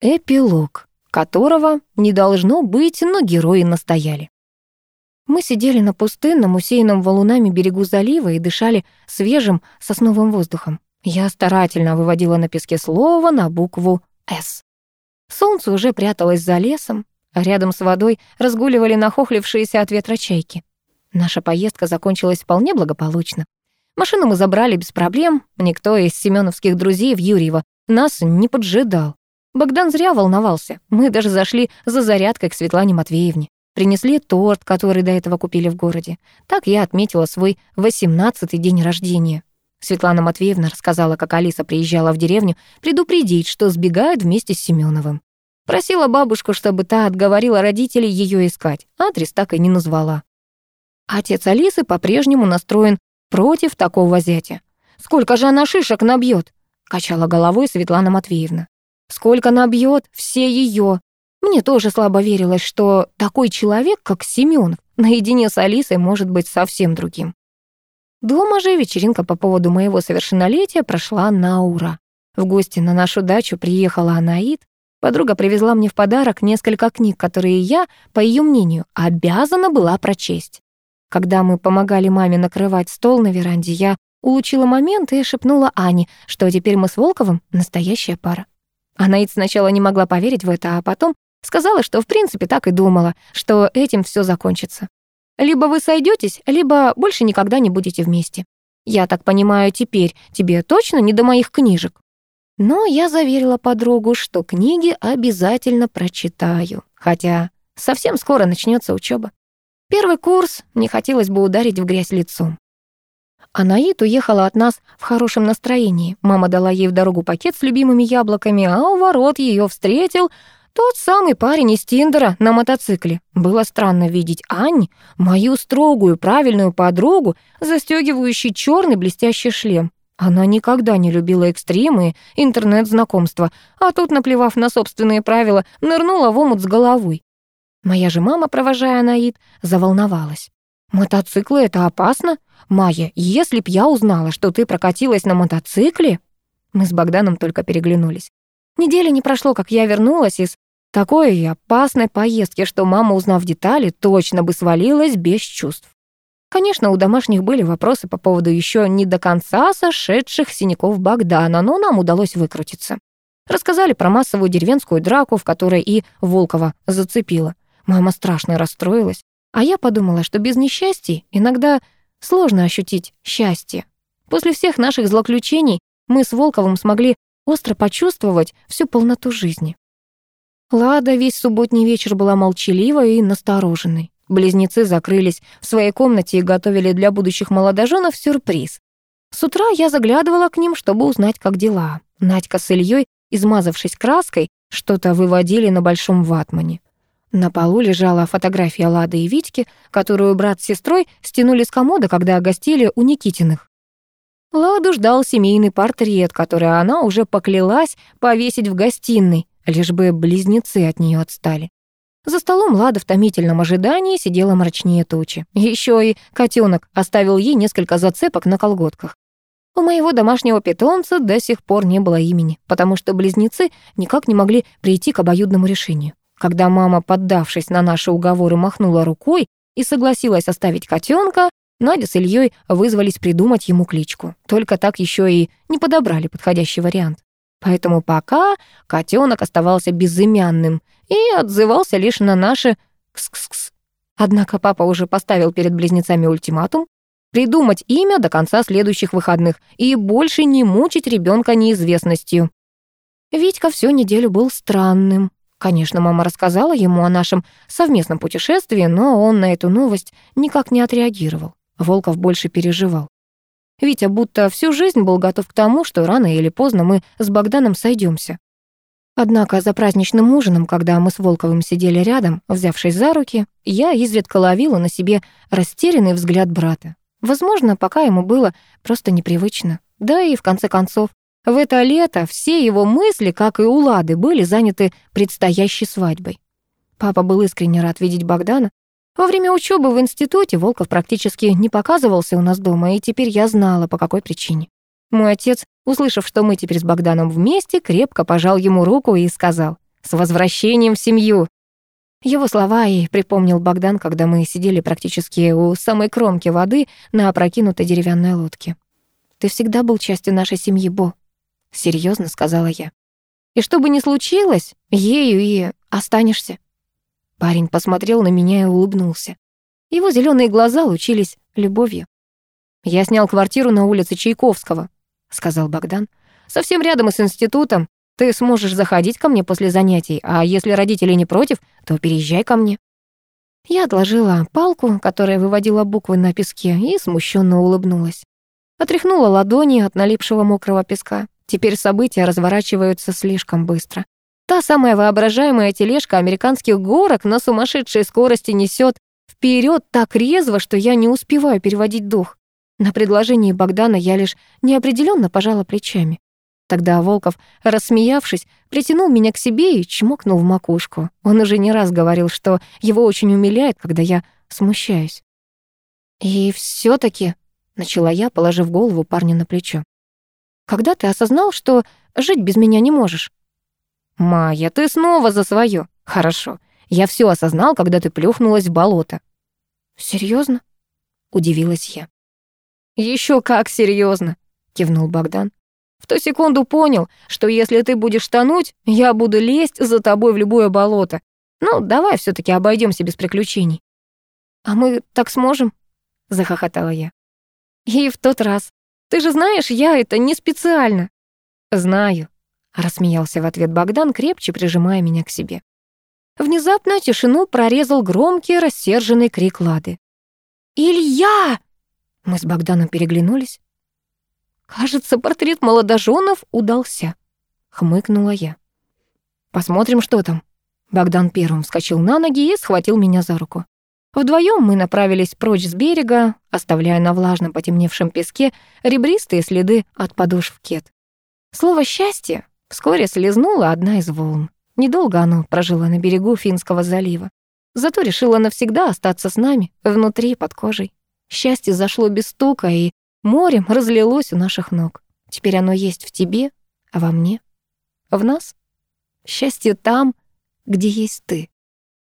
Эпилог, которого не должно быть, но герои настояли. Мы сидели на пустынном, усеянном валунами берегу залива и дышали свежим сосновым воздухом. Я старательно выводила на песке слово на букву «С». Солнце уже пряталось за лесом, а рядом с водой разгуливали нахохлившиеся от ветра чайки. Наша поездка закончилась вполне благополучно. Машину мы забрали без проблем, никто из семеновских друзей в Юрьево нас не поджидал. Богдан зря волновался. Мы даже зашли за зарядкой к Светлане Матвеевне. Принесли торт, который до этого купили в городе. Так я отметила свой 18-й день рождения. Светлана Матвеевна рассказала, как Алиса приезжала в деревню предупредить, что сбегает вместе с Семеновым. Просила бабушку, чтобы та отговорила родителей ее искать. Адрес так и не назвала. Отец Алисы по-прежнему настроен против такого зятя. «Сколько же она шишек набьет?» — качала головой Светлана Матвеевна. Сколько она бьет, все ее. Мне тоже слабо верилось, что такой человек, как Семенов, наедине с Алисой может быть совсем другим. Дома же вечеринка по поводу моего совершеннолетия прошла на ура. В гости на нашу дачу приехала Анаид, Подруга привезла мне в подарок несколько книг, которые я, по ее мнению, обязана была прочесть. Когда мы помогали маме накрывать стол на веранде, я улучила момент и шепнула Ане, что теперь мы с Волковым настоящая пара. Она ведь сначала не могла поверить в это, а потом сказала, что в принципе так и думала, что этим все закончится. Либо вы сойдетесь, либо больше никогда не будете вместе. Я так понимаю теперь, тебе точно не до моих книжек. Но я заверила подругу, что книги обязательно прочитаю, хотя совсем скоро начнется учеба. Первый курс, не хотелось бы ударить в грязь лицом. Анаид уехала от нас в хорошем настроении. Мама дала ей в дорогу пакет с любимыми яблоками, а у ворот ее встретил тот самый парень из Тиндера на мотоцикле. Было странно видеть Ань, мою строгую, правильную подругу, застегивающую черный блестящий шлем. Она никогда не любила экстримы и интернет-знакомства, а тут, наплевав на собственные правила, нырнула в омут с головой. Моя же мама, провожая Анаид, заволновалась. «Мотоциклы — это опасно? Майя, если б я узнала, что ты прокатилась на мотоцикле...» Мы с Богданом только переглянулись. Недели не прошло, как я вернулась из такой опасной поездки, что мама, узнав детали, точно бы свалилась без чувств. Конечно, у домашних были вопросы по поводу еще не до конца сошедших синяков Богдана, но нам удалось выкрутиться. Рассказали про массовую деревенскую драку, в которой и Волкова зацепила. Мама страшно расстроилась. А я подумала, что без несчастий иногда сложно ощутить счастье. После всех наших злоключений мы с Волковым смогли остро почувствовать всю полноту жизни. Лада весь субботний вечер была молчаливой и настороженной. Близнецы закрылись в своей комнате и готовили для будущих молодоженов сюрприз. С утра я заглядывала к ним, чтобы узнать, как дела. Надька с Ильей, измазавшись краской, что-то выводили на большом ватмане. На полу лежала фотография Лады и Витьки, которую брат с сестрой стянули с комода, когда гостили у Никитиных. Ладу ждал семейный портрет, который она уже поклялась повесить в гостиной, лишь бы близнецы от нее отстали. За столом Лада в томительном ожидании сидела мрачнее тучи. Еще и котенок оставил ей несколько зацепок на колготках. У моего домашнего питомца до сих пор не было имени, потому что близнецы никак не могли прийти к обоюдному решению. Когда мама, поддавшись на наши уговоры, махнула рукой и согласилась оставить котенка, Надя с Ильей вызвались придумать ему кличку. Только так еще и не подобрали подходящий вариант. Поэтому пока котенок оставался безымянным и отзывался лишь на наши «кс-кс-кс». Однако папа уже поставил перед близнецами ультиматум придумать имя до конца следующих выходных и больше не мучить ребенка неизвестностью. Витька всю неделю был странным. Конечно, мама рассказала ему о нашем совместном путешествии, но он на эту новость никак не отреагировал. Волков больше переживал. Витя будто всю жизнь был готов к тому, что рано или поздно мы с Богданом сойдемся. Однако за праздничным ужином, когда мы с Волковым сидели рядом, взявшись за руки, я изредка ловила на себе растерянный взгляд брата. Возможно, пока ему было просто непривычно. Да и, в конце концов, в это лето все его мысли, как и Улады, были заняты предстоящей свадьбой. Папа был искренне рад видеть Богдана. Во время учебы в институте Волков практически не показывался у нас дома, и теперь я знала, по какой причине. Мой отец, услышав, что мы теперь с Богданом вместе, крепко пожал ему руку и сказал «С возвращением в семью!». Его слова и припомнил Богдан, когда мы сидели практически у самой кромки воды на опрокинутой деревянной лодке. «Ты всегда был частью нашей семьи, Бо», — серьезно сказала я. «И что бы ни случилось, ею и останешься». Парень посмотрел на меня и улыбнулся. Его зеленые глаза лучились любовью. «Я снял квартиру на улице Чайковского», — сказал Богдан. «Совсем рядом с институтом. Ты сможешь заходить ко мне после занятий, а если родители не против, то переезжай ко мне». Я отложила палку, которая выводила буквы на песке, и смущенно улыбнулась. Отряхнула ладони от налипшего мокрого песка. Теперь события разворачиваются слишком быстро. Та самая воображаемая тележка американских горок на сумасшедшей скорости несет вперед так резво, что я не успеваю переводить дух. На предложении Богдана я лишь неопределенно пожала плечами. Тогда Волков, рассмеявшись, притянул меня к себе и чмокнул в макушку. Он уже не раз говорил, что его очень умиляет, когда я смущаюсь. и все-таки, — начала я, положив голову парню на плечо когда ты осознал, что жить без меня не можешь?» «Майя, ты снова за свое. Хорошо. Я все осознал, когда ты плюхнулась в болото». Серьезно? удивилась я. Еще как серьезно, кивнул Богдан. В ту секунду понял, что если ты будешь тонуть, я буду лезть за тобой в любое болото. Ну, давай все таки обойдемся без приключений. А мы так сможем? захохотала я. И в тот раз ты же знаешь, я это не специально». «Знаю», — рассмеялся в ответ Богдан, крепче прижимая меня к себе. Внезапно тишину прорезал громкий, рассерженный крик Лады. «Илья!» Мы с Богданом переглянулись. «Кажется, портрет молодоженов удался», — хмыкнула я. «Посмотрим, что там». Богдан первым вскочил на ноги и схватил меня за руку. Вдвоем мы направились прочь с берега, оставляя на влажном потемневшем песке ребристые следы от подошв кет. Слово «счастье» вскоре слезнула одна из волн. Недолго оно прожило на берегу Финского залива. Зато решила навсегда остаться с нами, внутри, под кожей. Счастье зашло без стука, и морем разлилось у наших ног. Теперь оно есть в тебе, а во мне, в нас. Счастье там, где есть ты.